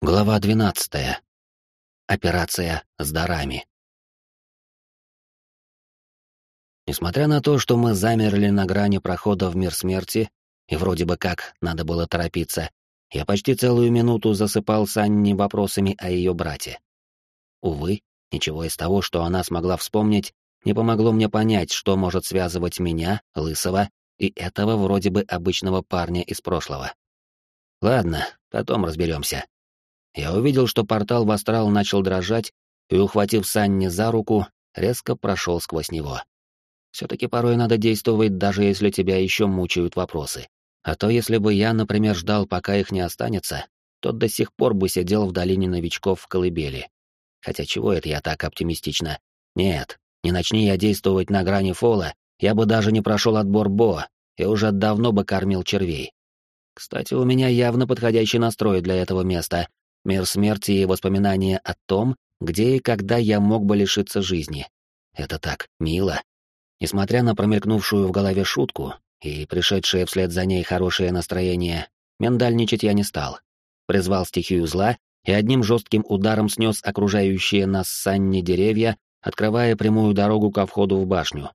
Глава 12. Операция с дарами. Несмотря на то, что мы замерли на грани прохода в мир смерти, и вроде бы как надо было торопиться, я почти целую минуту засыпал Санни вопросами о ее брате. Увы, ничего из того, что она смогла вспомнить, не помогло мне понять, что может связывать меня, Лысого, и этого вроде бы обычного парня из прошлого. Ладно, потом разберемся. Я увидел, что портал в астрал начал дрожать, и, ухватив Санни за руку, резко прошел сквозь него. Все-таки порой надо действовать, даже если тебя еще мучают вопросы. А то, если бы я, например, ждал, пока их не останется, то до сих пор бы сидел в долине новичков в колыбели. Хотя чего это я так оптимистично? Нет, не начни я действовать на грани фола, я бы даже не прошел отбор Бо и уже давно бы кормил червей. Кстати, у меня явно подходящий настрой для этого места, Мир смерти и воспоминания о том, где и когда я мог бы лишиться жизни. Это так, мило. Несмотря на промелькнувшую в голове шутку и пришедшее вслед за ней хорошее настроение, миндальничать я не стал. Призвал стихию зла и одним жестким ударом снес окружающие нас санни деревья, открывая прямую дорогу ко входу в башню.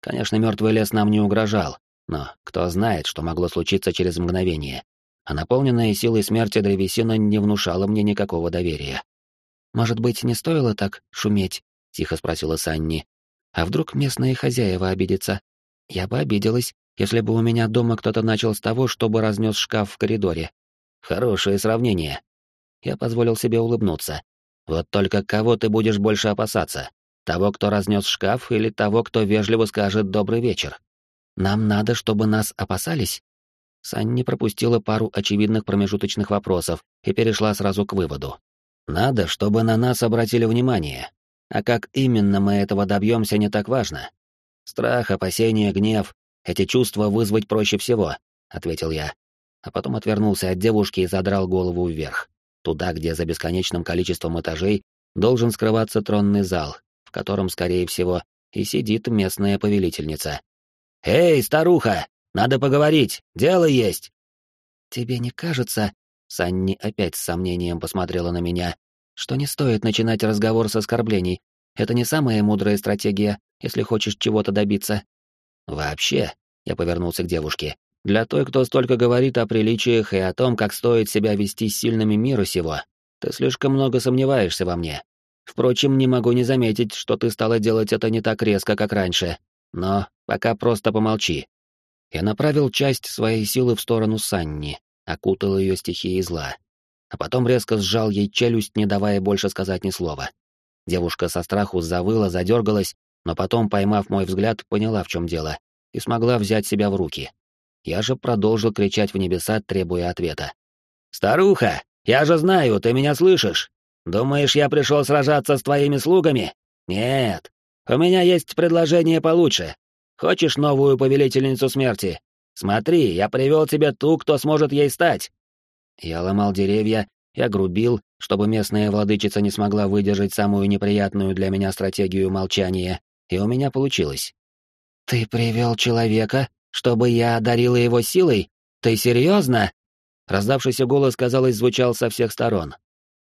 Конечно, мертвый лес нам не угрожал, но кто знает, что могло случиться через мгновение а наполненная силой смерти древесина не внушала мне никакого доверия. «Может быть, не стоило так шуметь?» — тихо спросила Санни. «А вдруг местные хозяева обидятся? Я бы обиделась, если бы у меня дома кто-то начал с того, чтобы разнес шкаф в коридоре. Хорошее сравнение». Я позволил себе улыбнуться. «Вот только кого ты будешь больше опасаться? Того, кто разнес шкаф, или того, кто вежливо скажет «добрый вечер»?» «Нам надо, чтобы нас опасались?» Санни пропустила пару очевидных промежуточных вопросов и перешла сразу к выводу. «Надо, чтобы на нас обратили внимание. А как именно мы этого добьемся, не так важно. Страх, опасение, гнев — эти чувства вызвать проще всего», — ответил я. А потом отвернулся от девушки и задрал голову вверх, туда, где за бесконечным количеством этажей должен скрываться тронный зал, в котором, скорее всего, и сидит местная повелительница. «Эй, старуха!» Надо поговорить, дело есть. Тебе не кажется, Санни опять с сомнением посмотрела на меня, что не стоит начинать разговор с оскорблений. Это не самая мудрая стратегия, если хочешь чего-то добиться. Вообще, я повернулся к девушке. Для той, кто столько говорит о приличиях и о том, как стоит себя вести с сильными мира сего, ты слишком много сомневаешься во мне. Впрочем, не могу не заметить, что ты стала делать это не так резко, как раньше. Но пока просто помолчи. Я направил часть своей силы в сторону Санни, окутал ее стихией зла, а потом резко сжал ей челюсть, не давая больше сказать ни слова. Девушка со страху завыла, задергалась, но потом, поймав мой взгляд, поняла, в чем дело, и смогла взять себя в руки. Я же продолжил кричать в небеса, требуя ответа. «Старуха, я же знаю, ты меня слышишь. Думаешь, я пришел сражаться с твоими слугами? Нет. У меня есть предложение получше. Хочешь новую повелительницу смерти? Смотри, я привел тебе ту, кто сможет ей стать. Я ломал деревья, я грубил, чтобы местная владычица не смогла выдержать самую неприятную для меня стратегию молчания, и у меня получилось. Ты привел человека, чтобы я одарила его силой? Ты серьезно? Раздавшийся голос, казалось, звучал со всех сторон.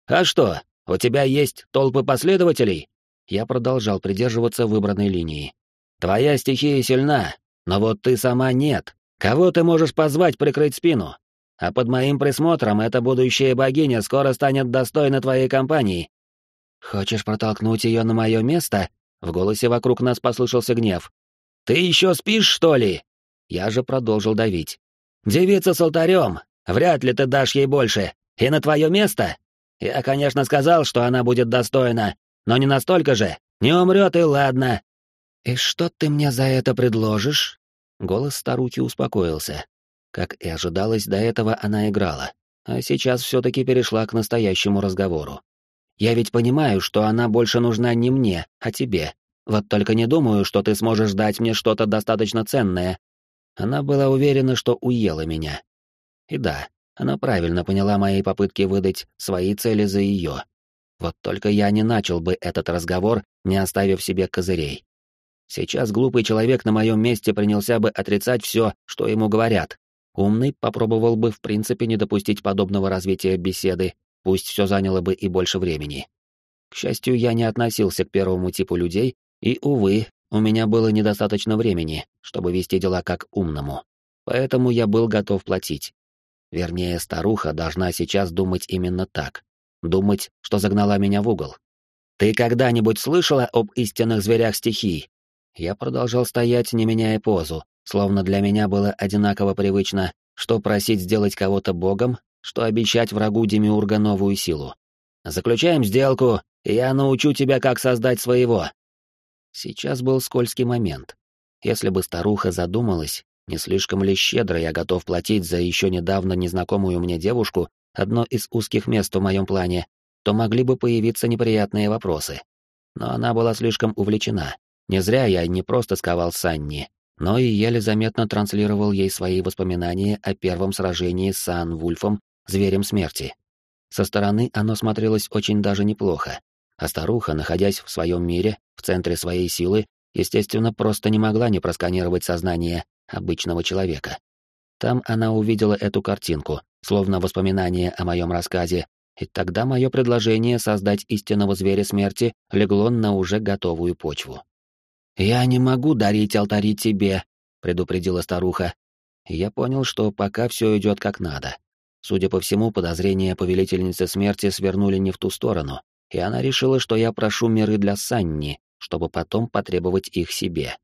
А что, у тебя есть толпы последователей? Я продолжал придерживаться выбранной линии. Твоя стихия сильна, но вот ты сама нет. Кого ты можешь позвать прикрыть спину? А под моим присмотром эта будущая богиня скоро станет достойна твоей компании. Хочешь протолкнуть ее на мое место? В голосе вокруг нас послышался гнев. Ты еще спишь, что ли? Я же продолжил давить. Девица с алтарем. Вряд ли ты дашь ей больше. И на твое место? Я, конечно, сказал, что она будет достойна, но не настолько же. Не умрет и ладно. «И что ты мне за это предложишь?» Голос старухи успокоился. Как и ожидалось, до этого она играла, а сейчас все-таки перешла к настоящему разговору. «Я ведь понимаю, что она больше нужна не мне, а тебе. Вот только не думаю, что ты сможешь дать мне что-то достаточно ценное». Она была уверена, что уела меня. И да, она правильно поняла мои попытки выдать свои цели за ее. Вот только я не начал бы этот разговор, не оставив себе козырей. Сейчас глупый человек на моем месте принялся бы отрицать все, что ему говорят. Умный попробовал бы в принципе не допустить подобного развития беседы, пусть все заняло бы и больше времени. К счастью, я не относился к первому типу людей, и, увы, у меня было недостаточно времени, чтобы вести дела как умному. Поэтому я был готов платить. Вернее, старуха должна сейчас думать именно так. Думать, что загнала меня в угол. «Ты когда-нибудь слышала об истинных зверях стихий?» Я продолжал стоять, не меняя позу, словно для меня было одинаково привычно, что просить сделать кого-то богом, что обещать врагу Демиурга новую силу. «Заключаем сделку, и я научу тебя, как создать своего». Сейчас был скользкий момент. Если бы старуха задумалась, не слишком ли щедро я готов платить за еще недавно незнакомую мне девушку одно из узких мест в моем плане, то могли бы появиться неприятные вопросы. Но она была слишком увлечена. Не зря я не просто сковал Санни, но и еле заметно транслировал ей свои воспоминания о первом сражении с Сан-Вульфом, зверем смерти. Со стороны оно смотрелось очень даже неплохо, а старуха, находясь в своем мире, в центре своей силы, естественно, просто не могла не просканировать сознание обычного человека. Там она увидела эту картинку, словно воспоминание о моем рассказе, и тогда мое предложение создать истинного зверя смерти легло на уже готовую почву. «Я не могу дарить алтари тебе», — предупредила старуха. я понял, что пока все идет как надо. Судя по всему, подозрения повелительницы смерти свернули не в ту сторону, и она решила, что я прошу миры для Санни, чтобы потом потребовать их себе.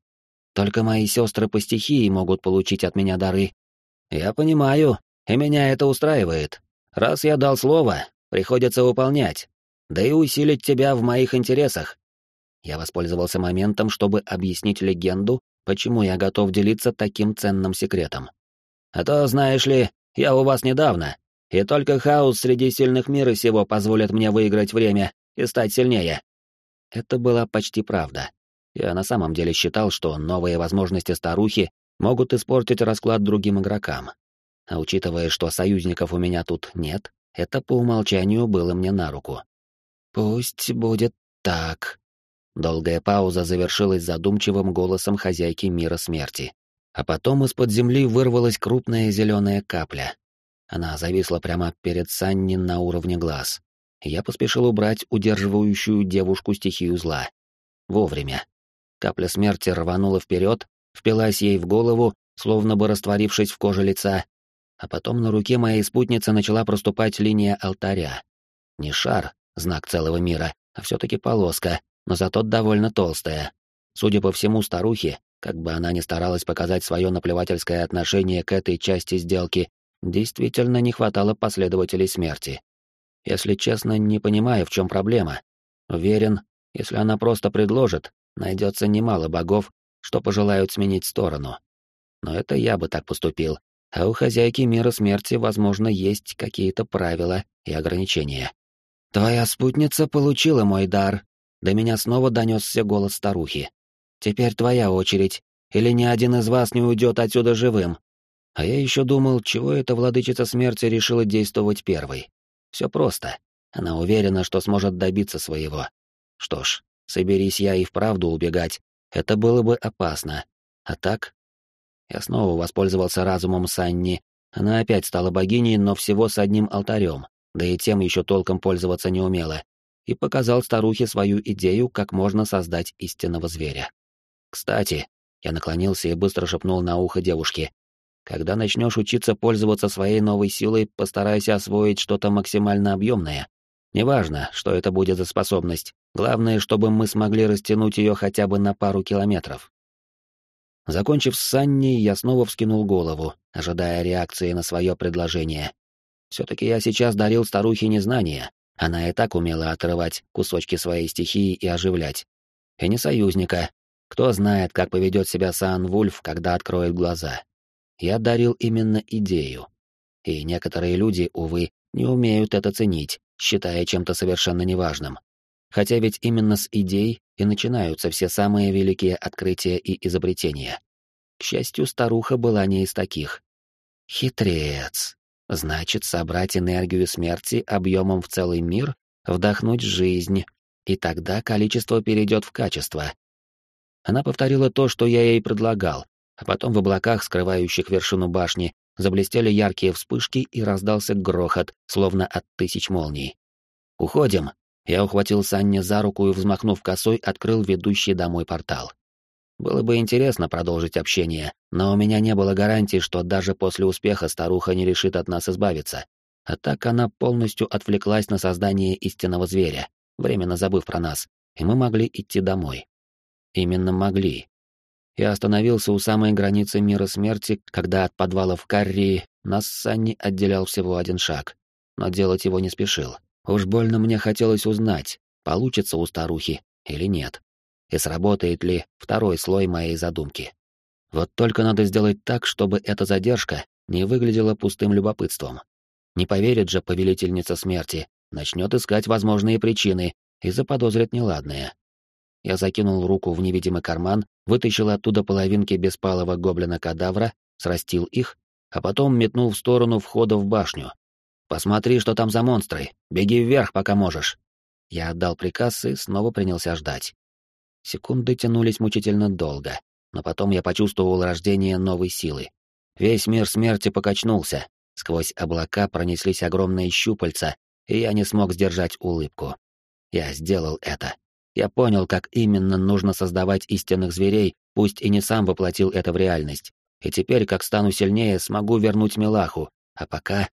Только мои сестры по стихии могут получить от меня дары. Я понимаю, и меня это устраивает. Раз я дал слово, приходится выполнять. Да и усилить тебя в моих интересах. Я воспользовался моментом, чтобы объяснить легенду, почему я готов делиться таким ценным секретом. А то, знаешь ли, я у вас недавно, и только хаос среди сильных мира сего позволит мне выиграть время и стать сильнее. Это была почти правда. Я на самом деле считал, что новые возможности старухи могут испортить расклад другим игрокам. А учитывая, что союзников у меня тут нет, это по умолчанию было мне на руку. «Пусть будет так». Долгая пауза завершилась задумчивым голосом хозяйки мира смерти. А потом из-под земли вырвалась крупная зеленая капля. Она зависла прямо перед Санни на уровне глаз. Я поспешил убрать удерживающую девушку стихию зла. Вовремя. Капля смерти рванула вперед, впилась ей в голову, словно бы растворившись в коже лица, а потом на руке моей спутницы начала проступать линия алтаря. Не шар, знак целого мира, а все-таки полоска, но зато довольно толстая. Судя по всему, старухе, как бы она ни старалась показать свое наплевательское отношение к этой части сделки, действительно не хватало последователей смерти. Если честно, не понимаю, в чем проблема. Уверен, если она просто предложит, найдется немало богов, что пожелают сменить сторону. Но это я бы так поступил, а у хозяйки мира смерти, возможно, есть какие-то правила и ограничения. «Твоя спутница получила мой дар», — до меня снова донесся голос старухи. «Теперь твоя очередь, или ни один из вас не уйдет отсюда живым». А я еще думал, чего эта владычица смерти решила действовать первой. Все просто. Она уверена, что сможет добиться своего. Что ж, Соберись я и вправду убегать, это было бы опасно. А так? Я снова воспользовался разумом Санни. Она опять стала богиней, но всего с одним алтарем, да и тем еще толком пользоваться не умела. И показал старухе свою идею, как можно создать истинного зверя. Кстати, я наклонился и быстро шепнул на ухо девушке. Когда начнешь учиться пользоваться своей новой силой, постарайся освоить что-то максимально объемное. Неважно, что это будет за способность, главное, чтобы мы смогли растянуть ее хотя бы на пару километров. Закончив с Санни, я снова вскинул голову, ожидая реакции на свое предложение. Все-таки я сейчас дарил старухе незнание, она и так умела отрывать кусочки своей стихии и оживлять. И не союзника. Кто знает, как поведет себя Сан Вульф, когда откроет глаза. Я дарил именно идею. И некоторые люди, увы, не умеют это ценить, считая чем-то совершенно неважным. Хотя ведь именно с идей и начинаются все самые великие открытия и изобретения. К счастью, старуха была не из таких. Хитрец. Значит, собрать энергию смерти объемом в целый мир, вдохнуть жизнь, и тогда количество перейдет в качество. Она повторила то, что я ей предлагал, а потом в облаках, скрывающих вершину башни, заблестели яркие вспышки и раздался грохот, словно от тысяч молний. Уходим. Я ухватил Санни за руку и, взмахнув косой, открыл ведущий домой портал. Было бы интересно продолжить общение, но у меня не было гарантии, что даже после успеха старуха не решит от нас избавиться. А так она полностью отвлеклась на создание истинного зверя, временно забыв про нас, и мы могли идти домой. Именно могли. Я остановился у самой границы мира смерти, когда от подвала в Каррии нас с Санни отделял всего один шаг, но делать его не спешил. Уж больно мне хотелось узнать, получится у старухи или нет, и сработает ли второй слой моей задумки. Вот только надо сделать так, чтобы эта задержка не выглядела пустым любопытством. Не поверит же повелительница смерти, начнет искать возможные причины и заподозрит неладное. Я закинул руку в невидимый карман, вытащил оттуда половинки беспалого гоблина-кадавра, срастил их, а потом метнул в сторону входа в башню, Посмотри, что там за монстры. Беги вверх, пока можешь. Я отдал приказ и снова принялся ждать. Секунды тянулись мучительно долго, но потом я почувствовал рождение новой силы. Весь мир смерти покачнулся, сквозь облака пронеслись огромные щупальца, и я не смог сдержать улыбку. Я сделал это. Я понял, как именно нужно создавать истинных зверей, пусть и не сам воплотил это в реальность. И теперь, как стану сильнее, смогу вернуть Милаху, а пока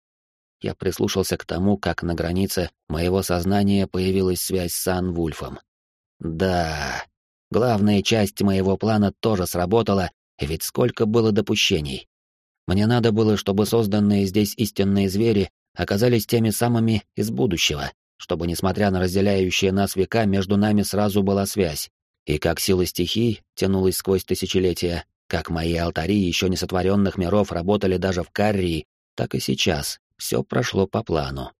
я прислушался к тому, как на границе моего сознания появилась связь с Анвульфом. Да, главная часть моего плана тоже сработала, ведь сколько было допущений. Мне надо было, чтобы созданные здесь истинные звери оказались теми самыми из будущего, чтобы, несмотря на разделяющие нас века, между нами сразу была связь. И как сила стихий тянулась сквозь тысячелетия, как мои алтари еще несотворенных миров работали даже в Каррии, так и сейчас, все прошло по плану.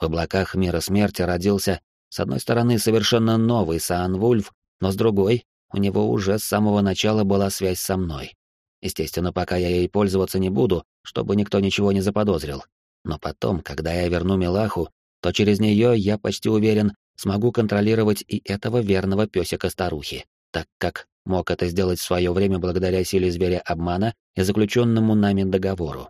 В облаках мира смерти родился, с одной стороны, совершенно новый Саан-Вульф, но с другой, у него уже с самого начала была связь со мной. Естественно, пока я ей пользоваться не буду, чтобы никто ничего не заподозрил. Но потом, когда я верну Милаху, то через нее, я почти уверен, смогу контролировать и этого верного песика-старухи, так как мог это сделать в свое время благодаря силе зверя обмана и заключенному нами договору.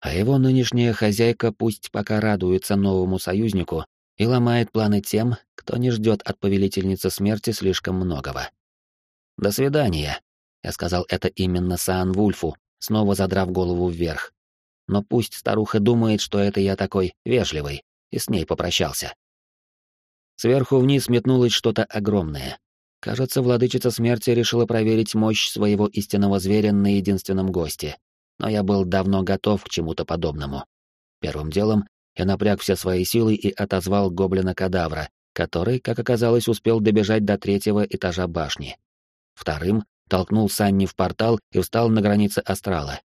А его нынешняя хозяйка пусть пока радуется новому союзнику и ломает планы тем, кто не ждет от повелительницы смерти слишком многого. «До свидания», — я сказал это именно Саан Вульфу, снова задрав голову вверх. Но пусть старуха думает, что это я такой вежливый, и с ней попрощался. Сверху вниз метнулось что-то огромное. Кажется, владычица смерти решила проверить мощь своего истинного зверя на единственном госте но я был давно готов к чему-то подобному. Первым делом я напряг все свои силы и отозвал гоблина-кадавра, который, как оказалось, успел добежать до третьего этажа башни. Вторым толкнул Санни в портал и встал на границе астрала.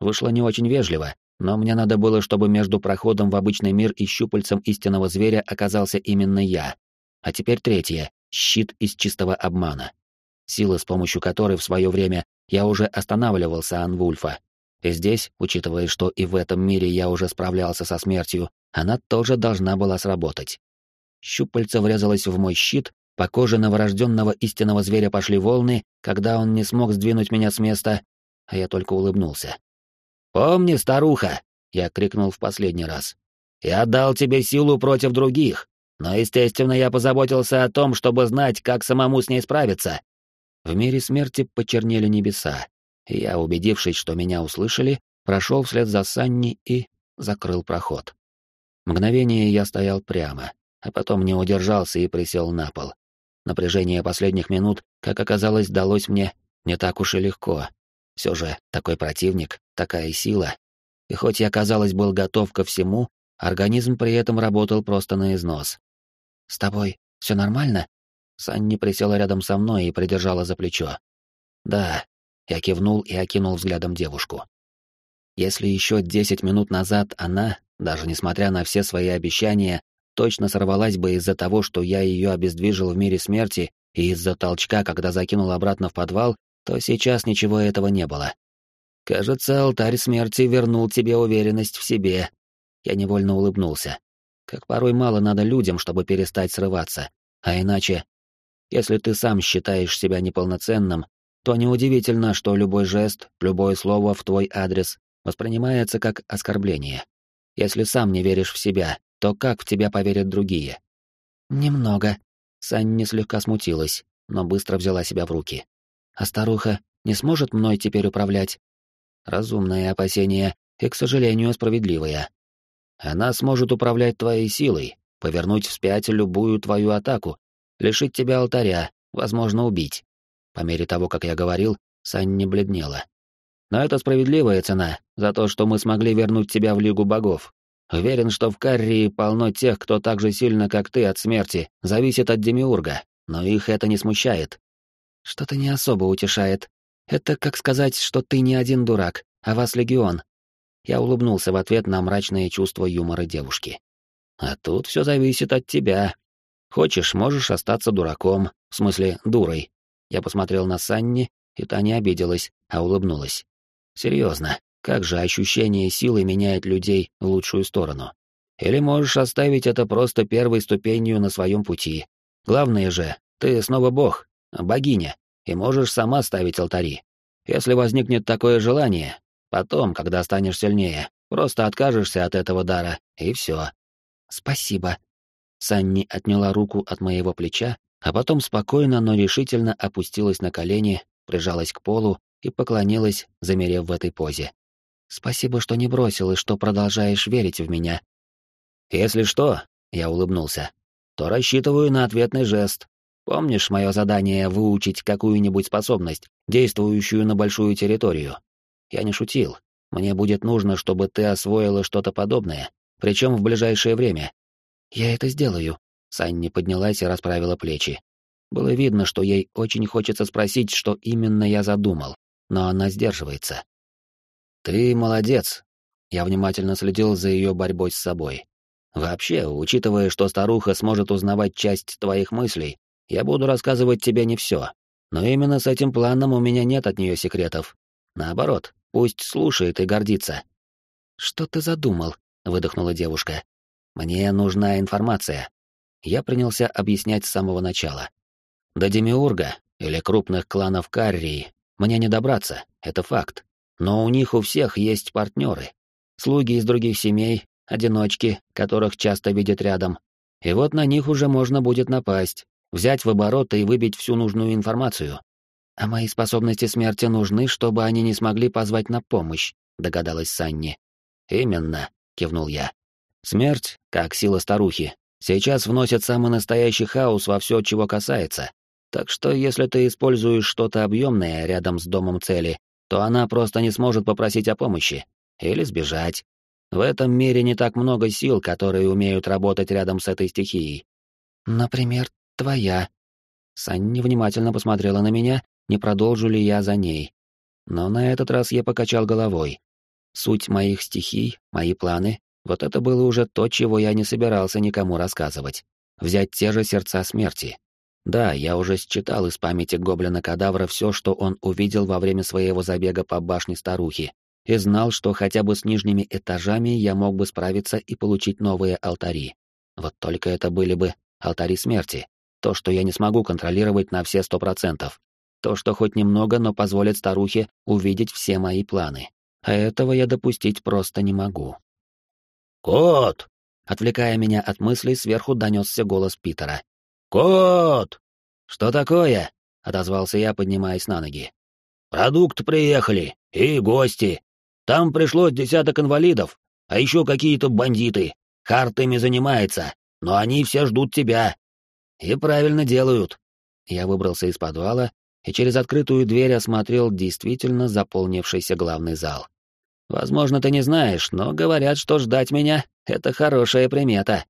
Вышло не очень вежливо, но мне надо было, чтобы между проходом в обычный мир и щупальцем истинного зверя оказался именно я. А теперь третье — щит из чистого обмана. Сила, с помощью которой в свое время я уже останавливался Анвульфа, и здесь, учитывая, что и в этом мире я уже справлялся со смертью, она тоже должна была сработать. Щупальце врезалось в мой щит, по коже новорожденного истинного зверя пошли волны, когда он не смог сдвинуть меня с места, а я только улыбнулся. «Помни, старуха!» — я крикнул в последний раз. «Я дал тебе силу против других, но, естественно, я позаботился о том, чтобы знать, как самому с ней справиться». В мире смерти почернели небеса, я, убедившись, что меня услышали, прошел вслед за Санни и закрыл проход. Мгновение я стоял прямо, а потом не удержался и присел на пол. Напряжение последних минут, как оказалось, далось мне не так уж и легко. Все же такой противник, такая сила. И хоть я, казалось, был готов ко всему, организм при этом работал просто на износ. «С тобой все нормально?» Санни присела рядом со мной и придержала за плечо. «Да, я кивнул и окинул взглядом девушку. Если еще десять минут назад она, даже несмотря на все свои обещания, точно сорвалась бы из-за того, что я ее обездвижил в мире смерти и из-за толчка, когда закинул обратно в подвал, то сейчас ничего этого не было. Кажется, алтарь смерти вернул тебе уверенность в себе. Я невольно улыбнулся. Как порой мало надо людям, чтобы перестать срываться. А иначе, если ты сам считаешь себя неполноценным, то неудивительно, что любой жест, любое слово в твой адрес воспринимается как оскорбление. Если сам не веришь в себя, то как в тебя поверят другие? Немного. Санни слегка смутилась, но быстро взяла себя в руки. А старуха не сможет мной теперь управлять? Разумное опасение и, к сожалению, справедливое. Она сможет управлять твоей силой, повернуть вспять любую твою атаку, лишить тебя алтаря, возможно, убить. По мере того, как я говорил, Санни бледнела. Но это справедливая цена за то, что мы смогли вернуть тебя в Лигу Богов. Уверен, что в Каррии полно тех, кто так же сильно, как ты, от смерти, зависит от Демиурга, но их это не смущает. Что-то не особо утешает. Это как сказать, что ты не один дурак, а вас легион. Я улыбнулся в ответ на мрачное чувство юмора девушки. А тут все зависит от тебя. Хочешь, можешь остаться дураком, в смысле, дурой. Я посмотрел на Санни, и та не обиделась, а улыбнулась. Серьезно, как же ощущение силы меняет людей в лучшую сторону? Или можешь оставить это просто первой ступенью на своем пути. Главное же, ты снова бог, богиня, и можешь сама ставить алтари. Если возникнет такое желание, потом, когда станешь сильнее, просто откажешься от этого дара, и все. Спасибо. Санни отняла руку от моего плеча, а потом спокойно, но решительно опустилась на колени, прижалась к полу и поклонилась, замерев в этой позе. «Спасибо, что не бросил и что продолжаешь верить в меня». «Если что», — я улыбнулся, — «то рассчитываю на ответный жест. Помнишь мое задание выучить какую-нибудь способность, действующую на большую территорию? Я не шутил. Мне будет нужно, чтобы ты освоила что-то подобное, причем в ближайшее время». «Я это сделаю», — Санни поднялась и расправила плечи. Было видно, что ей очень хочется спросить, что именно я задумал, но она сдерживается. «Ты молодец!» Я внимательно следил за ее борьбой с собой. «Вообще, учитывая, что старуха сможет узнавать часть твоих мыслей, я буду рассказывать тебе не все. Но именно с этим планом у меня нет от нее секретов. Наоборот, пусть слушает и гордится». «Что ты задумал?» — выдохнула девушка. «Мне нужна информация». Я принялся объяснять с самого начала. До Демиурга или крупных кланов Каррии мне не добраться, это факт. Но у них у всех есть партнеры. Слуги из других семей, одиночки, которых часто видят рядом. И вот на них уже можно будет напасть, взять в оборот и выбить всю нужную информацию. А мои способности смерти нужны, чтобы они не смогли позвать на помощь, догадалась Санни. Именно, кивнул я. Смерть, как сила старухи, сейчас вносит самый настоящий хаос во все, чего касается. Так что если ты используешь что-то объемное рядом с домом цели, то она просто не сможет попросить о помощи или сбежать. В этом мире не так много сил, которые умеют работать рядом с этой стихией. Например, твоя. Санни внимательно посмотрела на меня, не продолжу ли я за ней. Но на этот раз я покачал головой. Суть моих стихий, мои планы — вот это было уже то, чего я не собирался никому рассказывать. Взять те же сердца смерти. Да, я уже считал из памяти гоблина-кадавра все, что он увидел во время своего забега по башне старухи, и знал, что хотя бы с нижними этажами я мог бы справиться и получить новые алтари. Вот только это были бы алтари смерти, то, что я не смогу контролировать на все сто процентов, то, что хоть немного, но позволит старухе увидеть все мои планы. А этого я допустить просто не могу. «Кот!» Отвлекая меня от мыслей, сверху донесся голос Питера. «Кот!» «Что такое?» — отозвался я, поднимаясь на ноги. «Продукты приехали, и гости. Там пришло десяток инвалидов, а еще какие-то бандиты. Харт ими занимается, но они все ждут тебя». «И правильно делают». Я выбрался из подвала и через открытую дверь осмотрел действительно заполнившийся главный зал. «Возможно, ты не знаешь, но говорят, что ждать меня — это хорошая примета».